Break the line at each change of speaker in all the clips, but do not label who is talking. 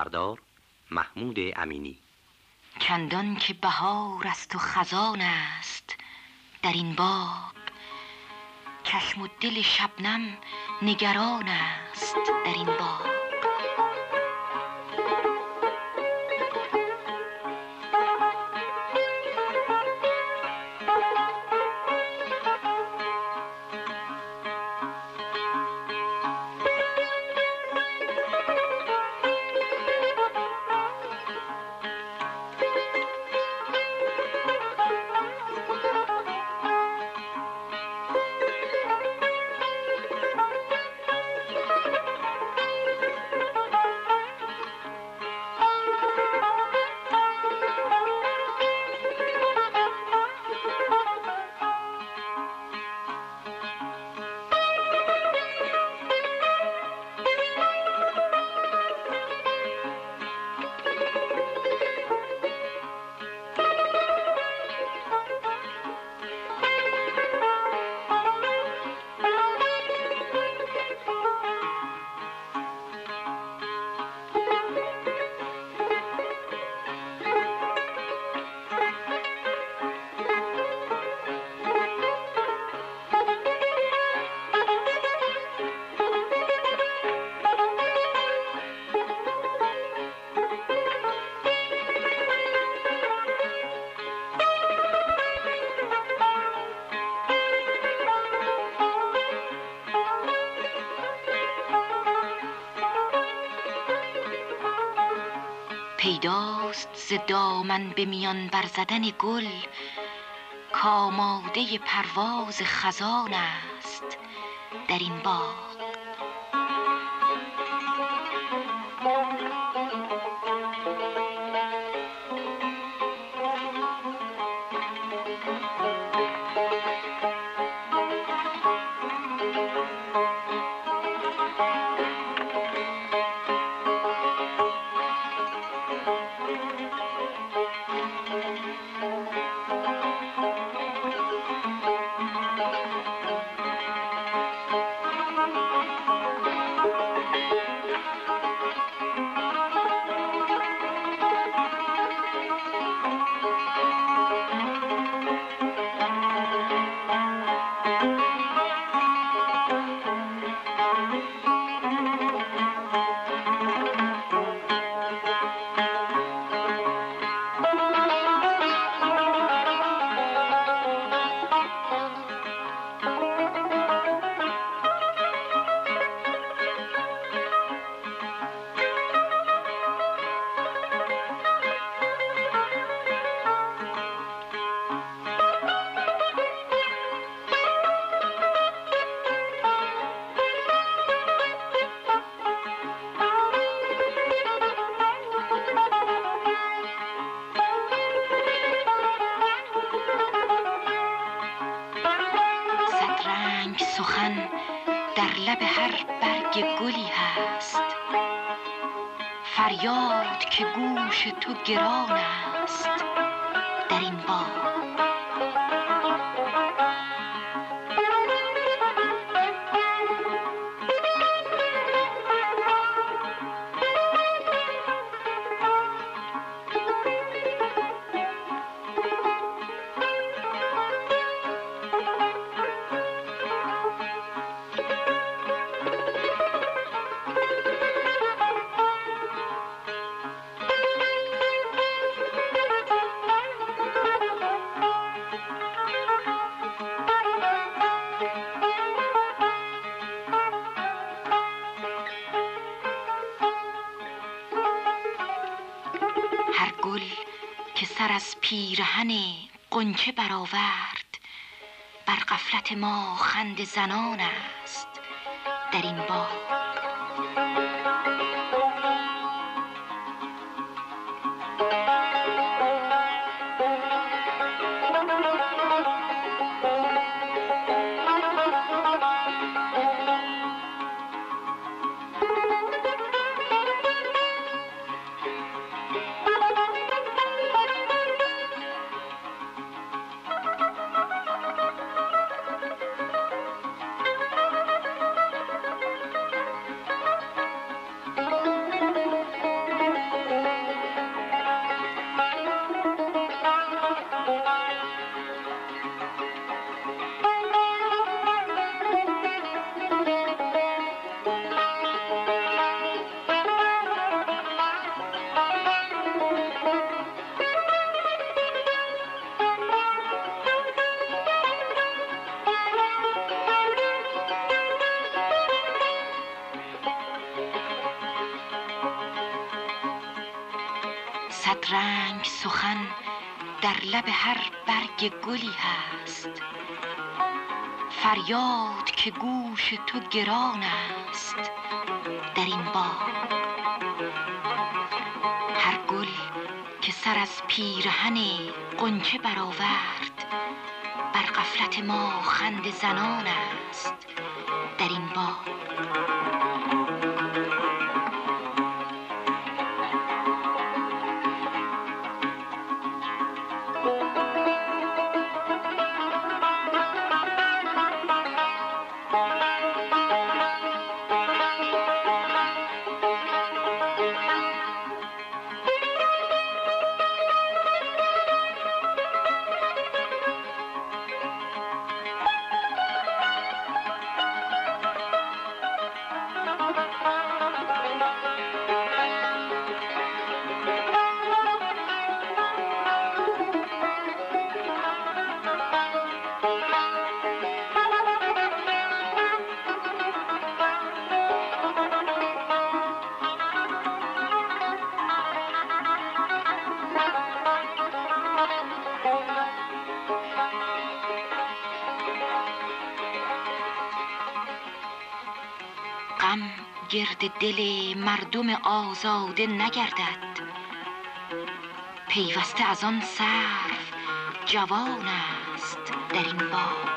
نامبردار محمود امینی.
چندان که بهار است و خزان است در این باغ چشم و دل شبنم نگران است در این باغ پیداست ز دامن به میان برزدن گل کاماده پرواز خزان است در این باغ. لب هر برگ گلی هست. فریاد که گوش تو گران است. در این باغ پیرهن غنچه برآورد. بر غفلت ما خنده زنان است. در این باغ برگ گلی هست. فریاد که گوش تو گران است. در این باغ هر گل که سر از پیرهن قنچه برآورد بر غفلت ما خنده زنان است. دل مردم آزاده نگردد. پیوسته از آن سرو جوان است در این باغ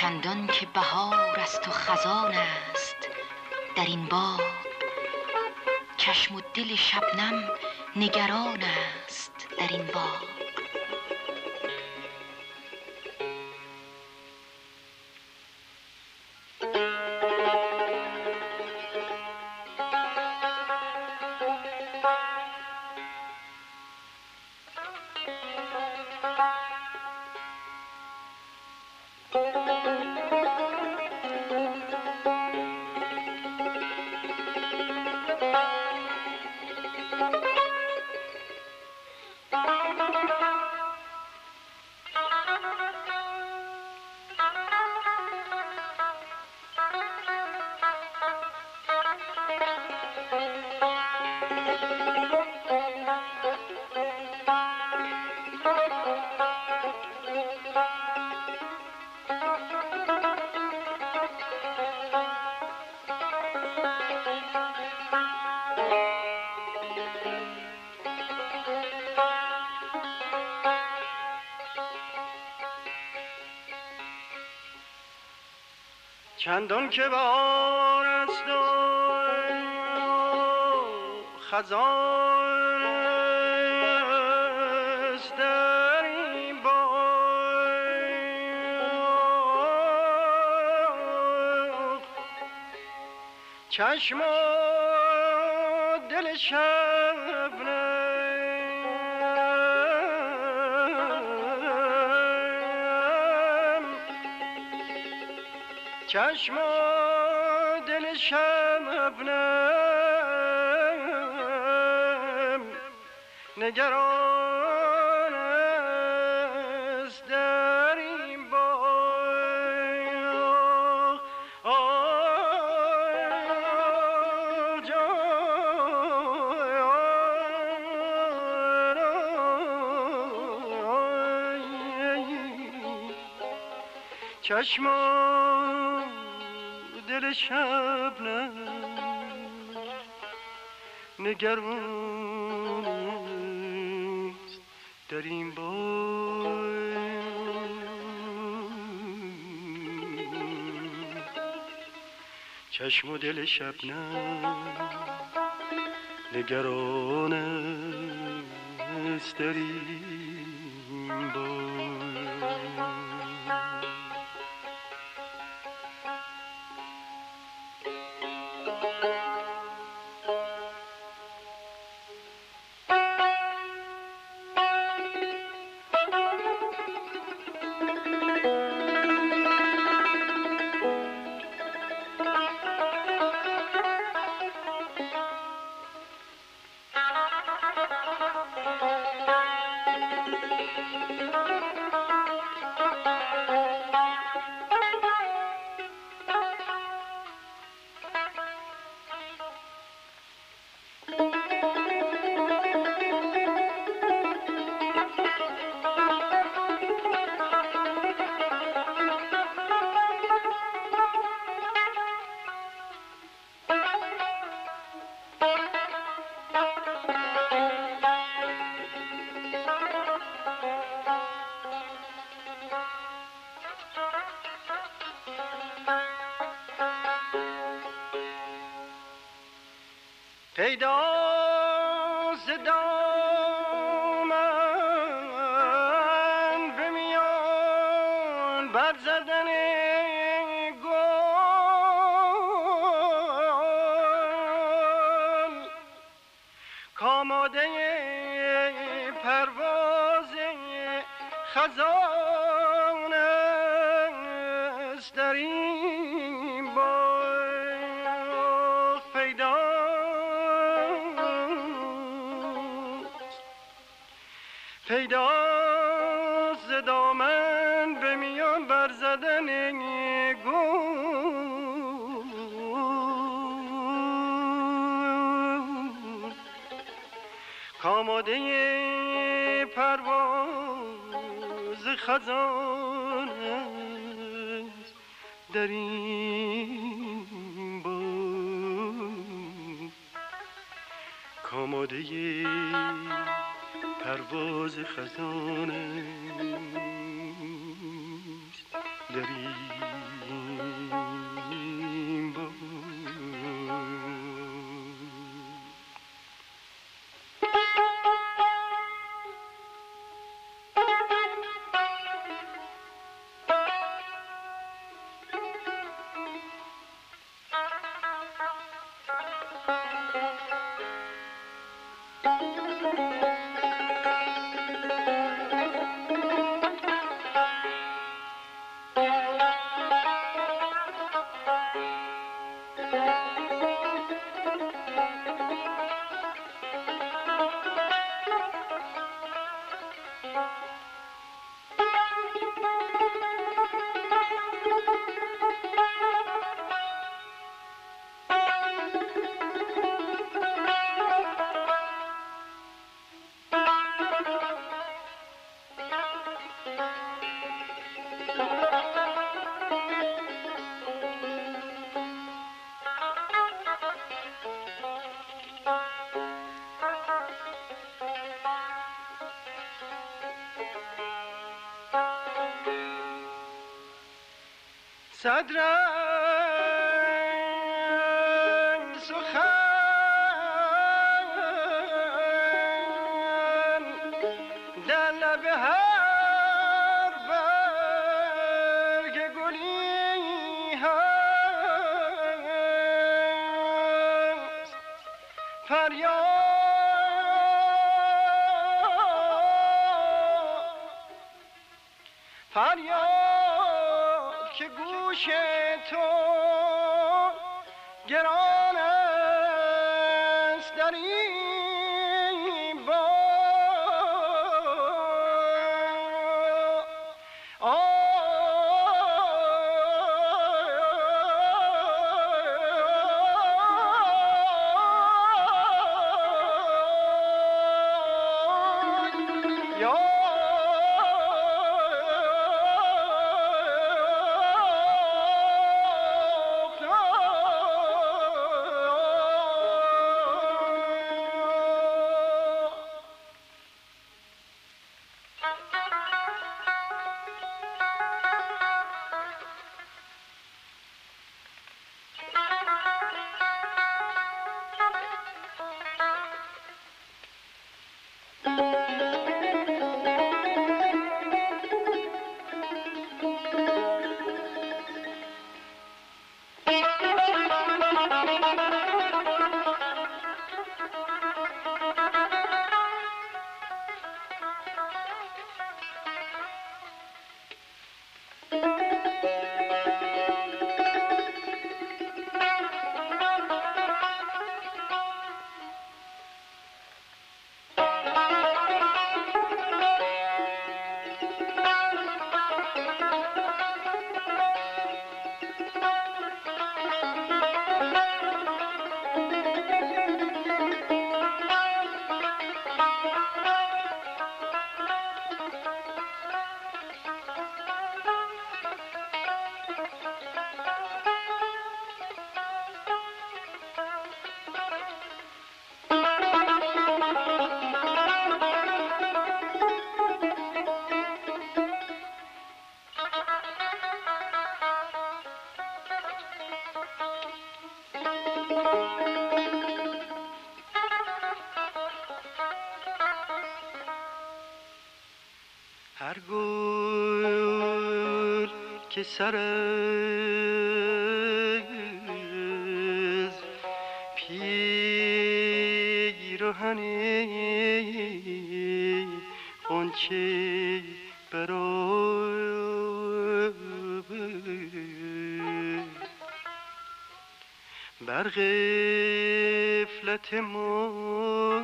چندان که بهار است و خزان است. در این باغ چشم و دل شبنم نگران است. در این باغ
چندان که بار است خزان است در این چشم و دل شبنم چشم دل شبنم نگران است در این باغ آه، دل شبنم. نگران است در این باغ چشم و دل شبنم نگران است در این بر زدن گل. کاماده پرواز خزان در این باغ کاماده پرواز خزان است در صدرنگ Thank you. هر گل که سر پیرهن قنچه برای بر غفلت ما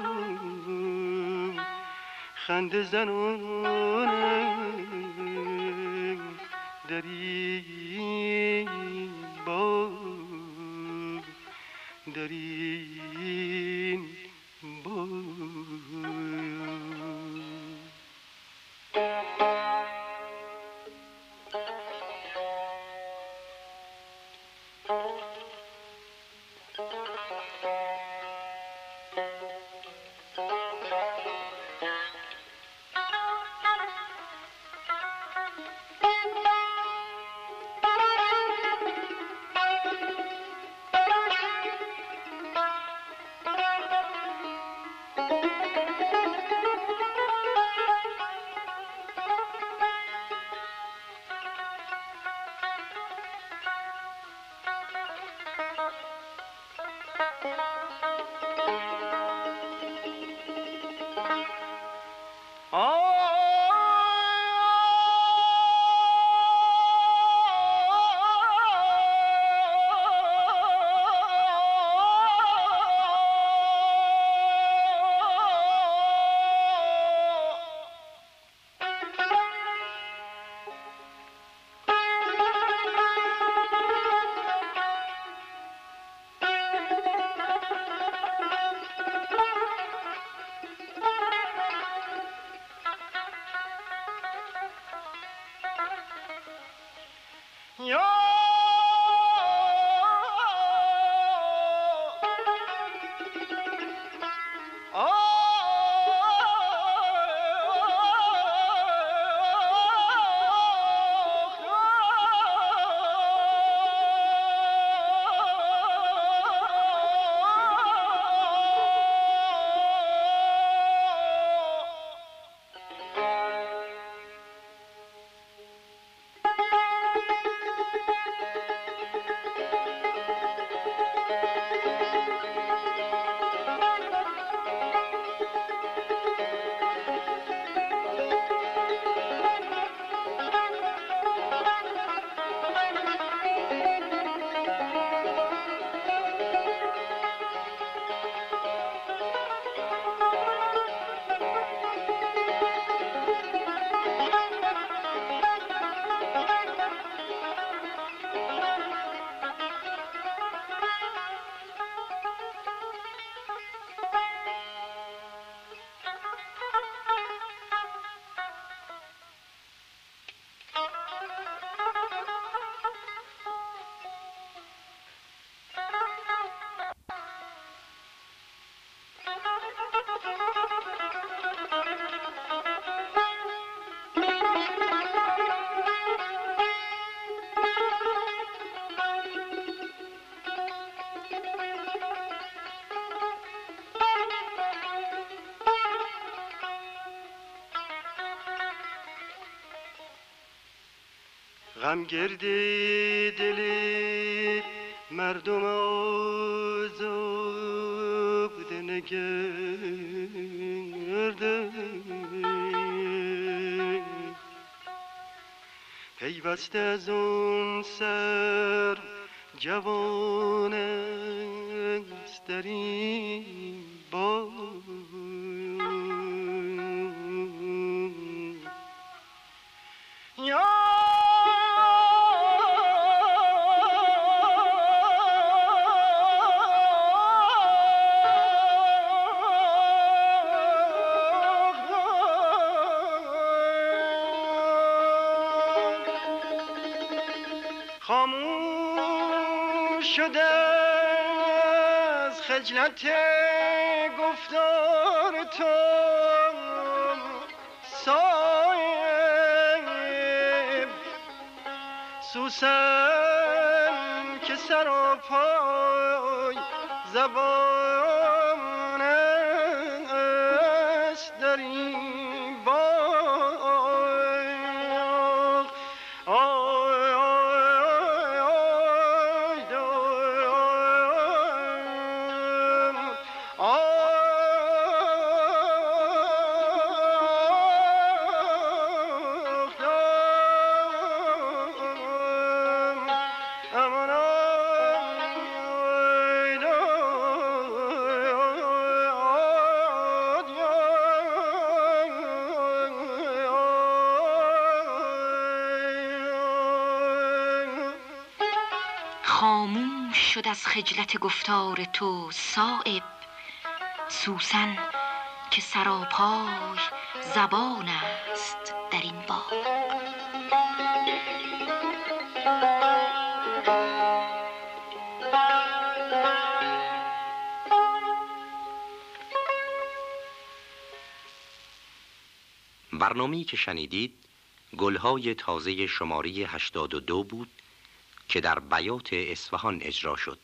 خنده زنان در این باغ در غم گردی دلی مردم آزاد نگرده پیوسته از اون سر جوان است خجلت گفتار تو صاحب سوسن که سر و پای زبان
شد از خجلت گفتار تو صائب سوسن که سراپای زبان است در این باغ
برنامه‌ای که شنیدید گلهای تازه شماره 82 بود که در بیات اصفهان اجرا شد.